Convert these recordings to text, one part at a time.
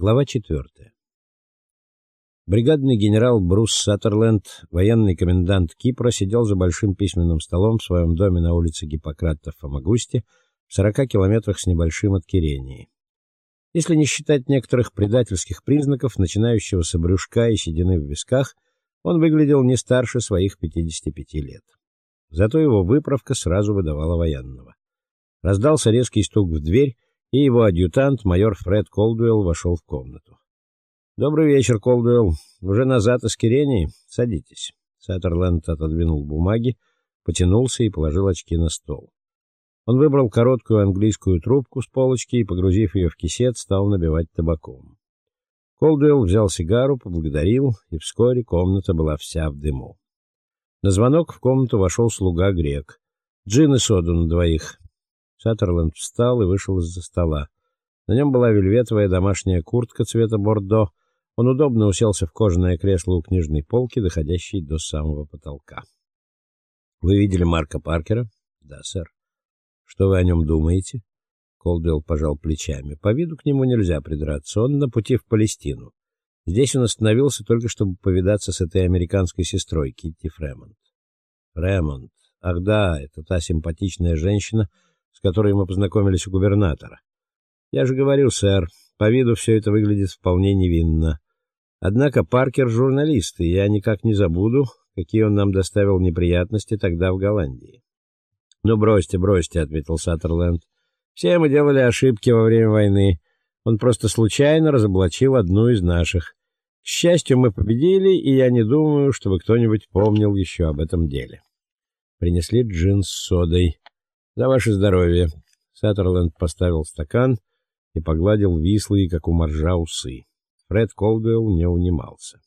Глава 4. Бригадный генерал Брус Саттерленд, военный комендант Кипра, сидел за большим письменным столом в своем доме на улице Гиппократа в Фомагусте, в 40 километрах с небольшим от Кирении. Если не считать некоторых предательских признаков, начинающегося брюшка и седины в висках, он выглядел не старше своих 55 лет. Зато его выправка сразу выдавала военного. Раздался резкий стук в дверь, и его адъютант, майор Фред Колдуэлл, вошел в комнату. Добрый вечер, Колдуэлл. Уже назад из Кирении? Садитесь. Саттерленд отодвинул бумаги, потянулся и положил очки на стол. Он выбрал короткую английскую трубку с полочки и, погрузив ее в кисет, стал набивать табаком. Колдуэлл взял сигару, поблагодарил, и вскоре комната была вся в дыму. На звонок в комнату вошел слуга грек. Джин и соду на двоих. Саттерленд встал и вышел из-за стола. На нем была вельветовая домашняя куртка цвета бордо. Он удобно уселся в кожаное кресло у книжной полки, доходящей до самого потолка. Вы видели Марка Паркера? Да, сэр. Что вы о нем думаете? Колдуэлл пожал плечами. По виду к нему нельзя придраться. Он на пути в Палестину. Здесь он остановился только чтобы повидаться с этой американской сестрой Китти Фремонт. Фремонт. Ах да, это та симпатичная женщина, с которой мы познакомились у губернатора. Я же говорил, сэр, по виду все это выглядит вполне невинно. Однако Паркер журналист, и я никак не забуду, какие он нам доставил неприятности тогда в Голландии. Ну бросьте, бросьте, ответил Саттерленд. Все мы делали ошибки во время войны. Он просто случайно разоблачил одну из наших. К счастью, мы победили, и я не думаю, чтобы кто-нибудь помнил еще об этом деле. Принесли джин с содой. За ваше здоровье. Саттерленд поставил стакан и погладил вислые, как у моржа, усы. Фред Колдуэлл не унимался.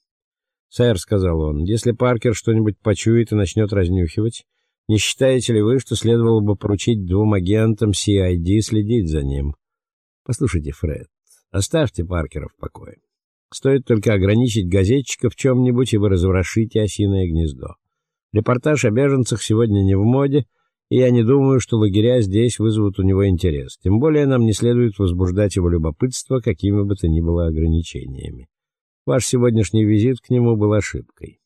"Сэр", сказал он. "Если Паркер что-нибудь почует и начнет разнюхивать, не считаете ли вы, что следовало бы поручить двум агентам CID следить за ним? Послушайте, Фред, оставьте Паркера в покое. Стоит только ограничить газетчика в чем нибудь и вы разворошите осиное гнездо. Репортаж о беженцах сегодня не в моде, и я не думаю, что лагеря здесь вызовут у него интерес. Тем более нам не следует возбуждать его любопытство какими бы то ни было ограничениями. Ваш сегодняшний визит к нему был ошибкой.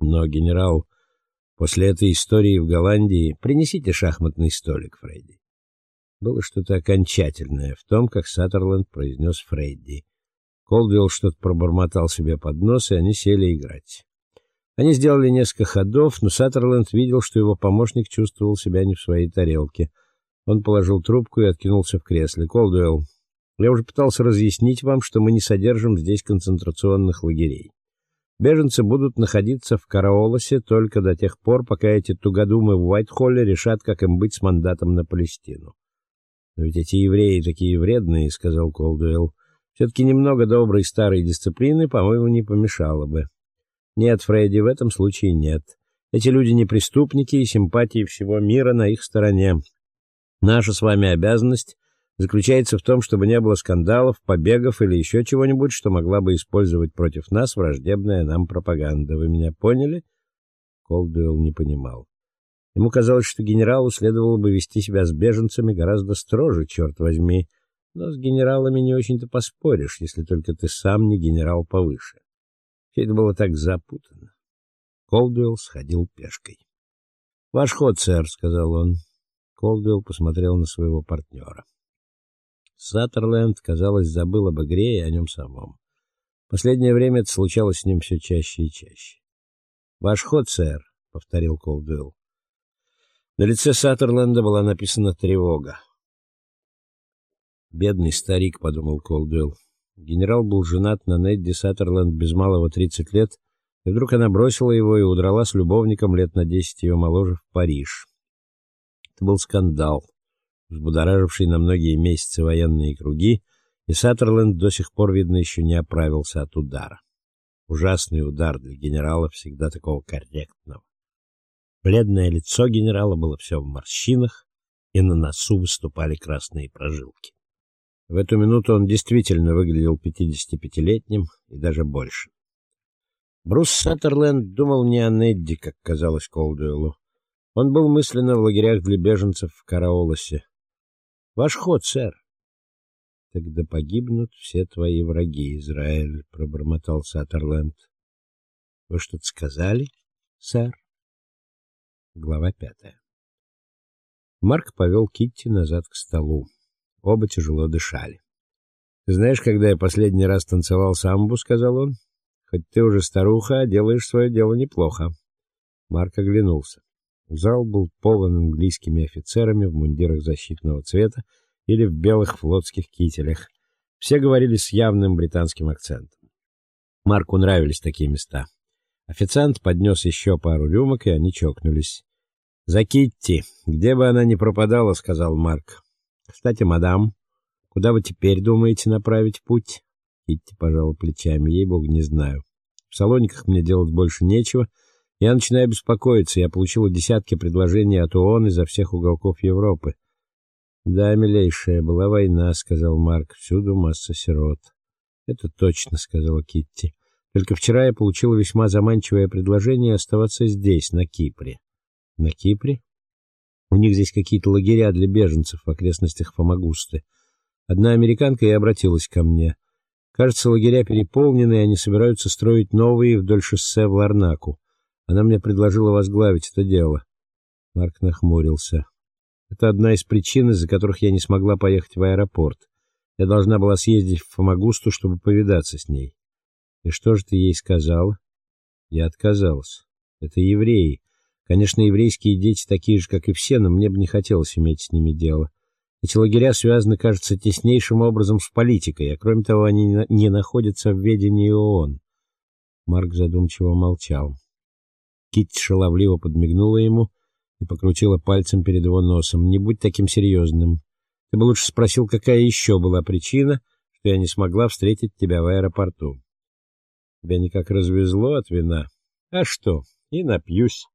Но, генерал, после этой истории в Голландии принесите шахматный столик, Фредди. Было что-то окончательное в том, как Саттерленд произнес Фредди. Колдвелл что-то пробормотал себе под нос, и они сели играть. Они сделали несколько ходов, но Саттерленд видел, что его помощник чувствовал себя не в своей тарелке. Он положил трубку и откинулся в кресле. Колдуэлл, я уже пытался разъяснить вам, что мы не содержим здесь концентрационных лагерей. Беженцы будут находиться в Караолосе только до тех пор, пока эти тугодумы в Уайтхолле решат, как им быть с мандатом на Палестину. Но ведь эти евреи такие вредные, сказал Колдуэлл. все таки немного доброй старой дисциплины, по-моему, не помешало бы. Нет, Фредди, в этом случае нет. Эти люди не преступники, и симпатии всего мира на их стороне. Наша с вами обязанность заключается в том, чтобы не было скандалов, побегов или еще чего-нибудь, что могла бы использовать против нас враждебная нам пропаганда. Вы меня поняли? Колдуэлл не понимал. Ему казалось, что генералу следовало бы вести себя с беженцами гораздо строже, черт возьми. Но с генералами не очень-то поспоришь, если только ты сам не генерал повыше. Все это было так запутанно. Колдуэлл сходил пешкой. "Ваш ход, сэр", сказал он. Колдуэлл посмотрел на своего партнера. Саттерленд, казалось, забыл об игре и о нем самом. Последнее время это случалось с ним все чаще и чаще. "Ваш ход, сэр", повторил Колдуэлл. На лице Саттерленда была написана тревога. Бедный старик, подумал Колдуэлл. Генерал был женат на Недди Саттерленд без малого 30 лет, и вдруг она бросила его и удрала с любовником лет на 10 ее моложе в Париж. Это был скандал, взбудораживший на многие месяцы военные круги, и Саттерленд до сих пор видно еще не оправился от удара. Ужасный удар для генерала всегда такого корректного. Бледное лицо генерала было все в морщинах, и на носу выступали красные прожилки. В эту минуту он действительно выглядел 55-летним и даже больше. Брус Саттерленд думал не о Недди, как казалось Колдуэллу. Он был мысленно в лагерях для беженцев в Караолосе. Ваш ход, сэр. Тогда погибнут все твои враги, Израиль, пробормотал Саттерленд. Вы что-то сказали, сэр? Глава пятая. Марк повел Китти назад к столу. Оба тяжело дышали. Знаешь, когда я последний раз танцевал самбу, сказал он. Хоть ты уже старуха, а делаешь свое дело неплохо. Марк оглянулся. Зал был полон английскими офицерами в мундирах защитного цвета или в белых флотских кителях. Все говорили с явным британским акцентом. Марку нравились такие места. Официант поднес еще пару рюмок, и они чокнулись. "За Китти, где бы она ни пропадала", сказал Марк. "Кстати, мадам, куда вы теперь думаете направить путь?" Китти пожала плечами. Ей бог не знаю. В салониках мне делать больше нечего. Я начинаю беспокоиться. Я получила десятки предложений от ООН изо всех уголков Европы. Да, милейшая, была война, сказал Марк. Всюду масса сирот. Это точно, сказала Китти. Только вчера я получила весьма заманчивое предложение оставаться здесь, на Кипре. На Кипре? У них здесь какие-то лагеря для беженцев в окрестностях Фомагусты. Одна американка и обратилась ко мне. Кажется, лагеря переполнены, и они собираются строить новые вдоль шоссе в Ларнаку. Она мне предложила возглавить это дело. Марк нахмурился. Это одна из причин, из-за которых я не смогла поехать в аэропорт. Я должна была съездить в Фомагусту, чтобы повидаться с ней. И что же ты ей сказала? Я отказалась. Это евреи. Конечно, еврейские дети такие же, как и все, но мне бы не хотелось иметь с ними дело. Эти лагеря связаны, кажется, теснейшим образом с политикой, а кроме того, они не находятся в ведении ООН. Марк задумчиво молчал. Китти шаловливо подмигнула ему и покрутила пальцем перед его носом. "Не будь таким серьезным. Ты бы лучше спросил, какая еще была причина, что я не смогла встретить тебя в аэропорту". Тебя никак развезло от вина. А что? И напьюсь.